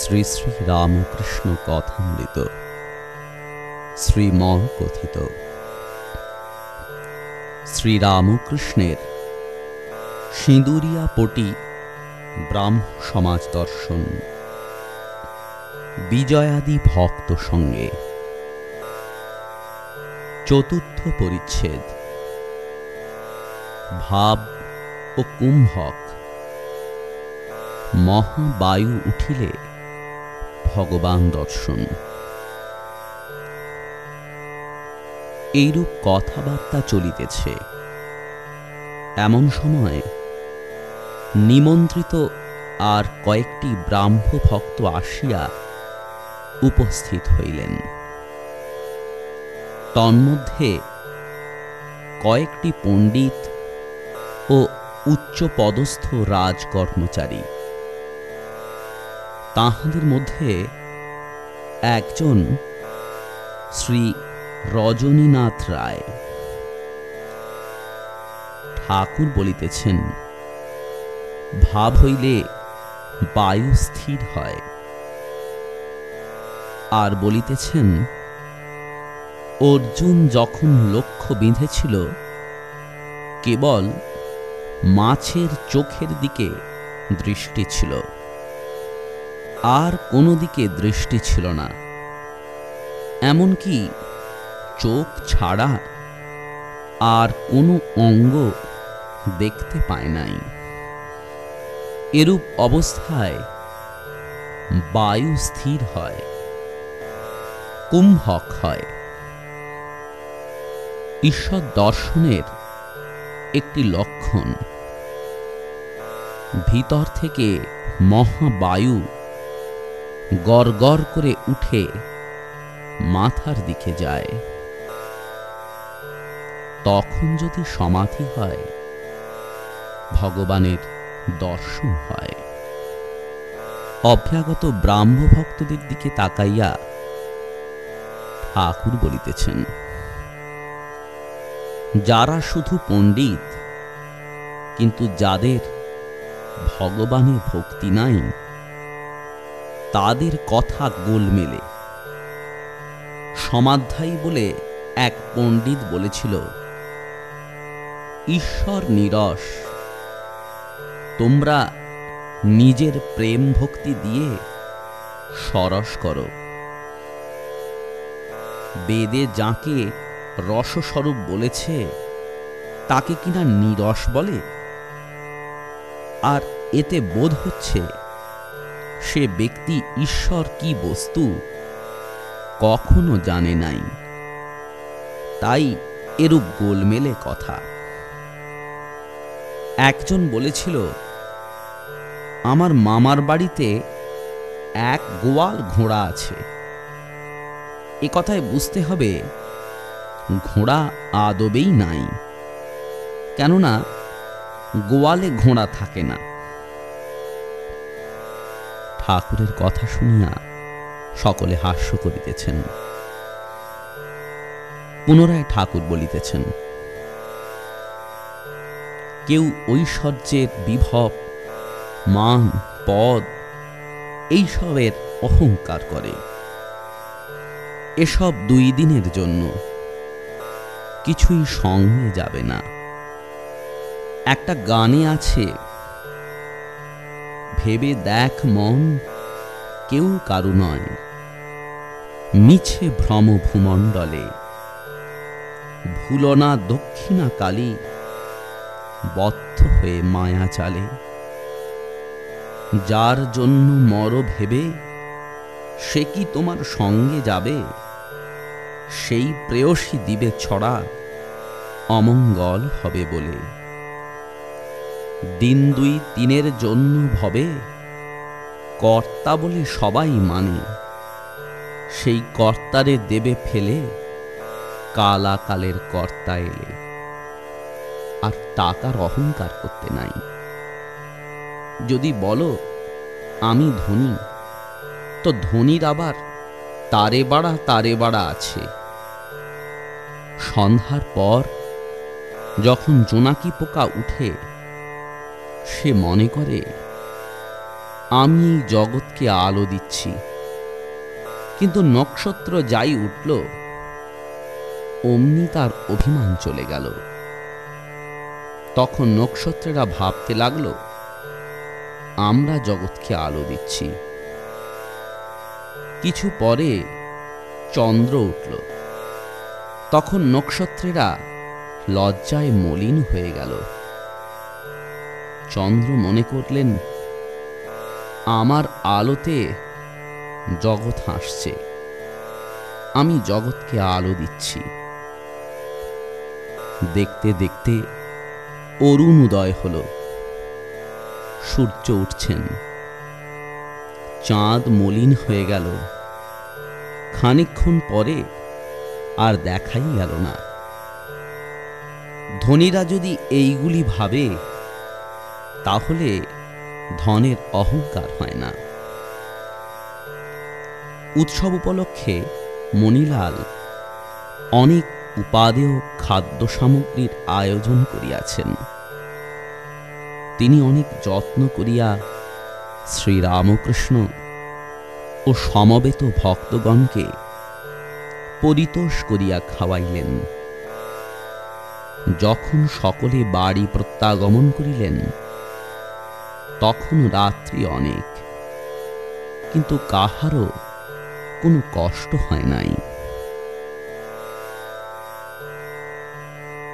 শ্রী শ্রী রামকৃষ্ণ কথামৃত শ্রীম কথিত। শ্রীরামকৃষ্ণের সিঁদুরিয়া পটি ব্রাহ্ম সমাজ দর্শন। বিজয়াদি ভক্ত সঙ্গে। চতুর্থ পরিচ্ছেদ। ভাব ও কুম্ভক। মহাবায়ু উঠিলে ভগবান দর্শন। এইরূপ কথাবার্তা চলিতেছে। এমন সময় নিমন্ত্রিত আর কয়েকটি ব্রাহ্ম ভক্ত আসিয়া উপস্থিত হইলেন। তন্মধ্যে কয়েকটি পণ্ডিত ও উচ্চপদস্থ রাজকর্মচারী তাহাদের মধ্যে একজন শ্রী রজনীনাথ রায়। ঠাকুর বলিতেছেন, ভাব হইলে বায়ু স্থির হয়। আর বলিতেছেন, অর্জুন যখন লক্ষ্য বিঁধেছিল, কেবল মাছের চোখের দিকে দৃষ্টি ছিল। আর কোনো দিকে দৃষ্টি ছিল না। এমনকি চোখ ছাড়া আর কোনো অঙ্গ দেখতে পায় নাই। এরূপ অবস্থায় বায়ু স্থির হয়, কুম্ভক হয়। ঈশ্বর দর্শনের একটি লক্ষণ। ভিতর থেকে মহাবায়ু গড় করে উঠে মাথার দিকে যায়। তখন যদি সমাধি হয়, ভগবানের দর্শন হয়। অভ্যাগত ব্রাহ্ম ভক্তদের দিকে তাকাইয়া ঠাকুর বলিতেছেন, যারা শুধু পণ্ডিত, কিন্তু যাদের ভগবানের ভক্তি নাই তাদের কথা গোলমেলে সমাধ্যায়ী বলে এক পণ্ডিত বলেছিল, ঈশ্বর নিরস, তোমরা নিজের প্রেম ভক্তি দিয়ে সরস করো। বেদে যাকে রসস্বরূপ বলেছে, তাকে কিনা নিরস বলে? আর এতে বোধ হচ্ছে সে ব্যক্তি ঈশ্বর কি বস্তু কখনো জানে নাই। তাই এরূপ গোলমেলে কথা। একজন বলেছিল, আমার মামার বাড়িতে এক গোয়াল ঘোড়া আছে। এ কথায় বুঝতে হবে, ঘোড়া আদবেই নাই। কেননা গোয়ালে ঘোড়া থাকে না। ঠাকুরের কথা শুনিয়া সকলে হাস্য করিতেছেন। পুনরায় ঠাকুর বলিতেছেন, কেউ ঐশ্বর্যের বিভব, মান, পদ, এইসবের অহংকার করে। এসব দুই দিনের জন্য কিছুই সঙ্গে যাবে না। একটা গানে আছে ভেবে দেখ মন, কেউ কারু নয়। মিছে ভ্রম ভূমণ্ডলে ভুলনা দক্ষিণা কালী, বদ্ধ হয়ে মায়া চালে। যার জন্য মর ভেবে, সে কি তোমার সঙ্গে যাবে? সেই প্রেয়সী দিবে ছড়া, অমঙ্গল হবে বলে। দিন দুই তিনের জন্য ভবে, কর্তা বলে সবাই মানে। সেই কর্তারে দেবে ফেলে, কালাকালের কর্তা এলে। আর টাকার অহংকার করতে নাই। যদি বলো, আমি ধনী, তো ধনীর আবার তারে বাড়া তারে বাড়া আছে। সন্ধ্যার পর যখন জোনাকি পোকা উঠে সে মনে করে, আমি জগৎকে আলো দিচ্ছি। কিন্তু নক্ষত্র যাই উঠল, অমনি তার অভিমান চলে গেল। তখন নক্ষত্রেরা ভাবতে লাগল, আমরা জগৎকে আলো দিচ্ছি। কিছু পরে চন্দ্র উঠল। তখন নক্ষত্রেরা লজ্জায় মলিন হয়ে গেল। চন্দ্র মনে করলেন, আমার আলোতে জগৎ হাসছে। আমি জগৎকে আলো দিচ্ছি। দেখতে দেখতে অরুণ উদয় হল। সূর্য উঠছেন। চাঁদ মলিন হয়ে গেল। খানিকক্ষণ পরে আর দেখাই গেল না। ধনীরা যদি এইগুলি ভাবে তাহলে ধনের অহংকার হয় না। উৎসব উপলক্ষে মণিলাল অনেক উপাদেয় খাদ্য সামগ্রীর আয়োজন করিয়াছেন। তিনি অনেক যত্ন করিয়া শ্রীরামকৃষ্ণ ও সমবেত ভক্তগণকে পরিতোষ করিয়া খাওয়াইলেন। যখন সকলে বাড়ি প্রত্যাগমন করিলেন তখন রাত্রি অনেক। কিন্তু কাহারও কোনো কষ্ট হয় নাই।